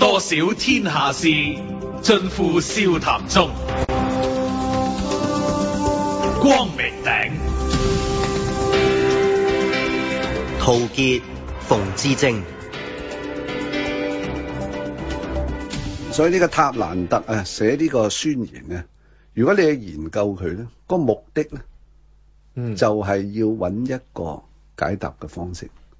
多少天下事，尽付笑谈中。光明顶，陶杰、冯志正。所以呢个塔兰特啊，写呢个宣言啊，如果你去研究佢咧，个目的咧，就系要揾一个解答嘅方式。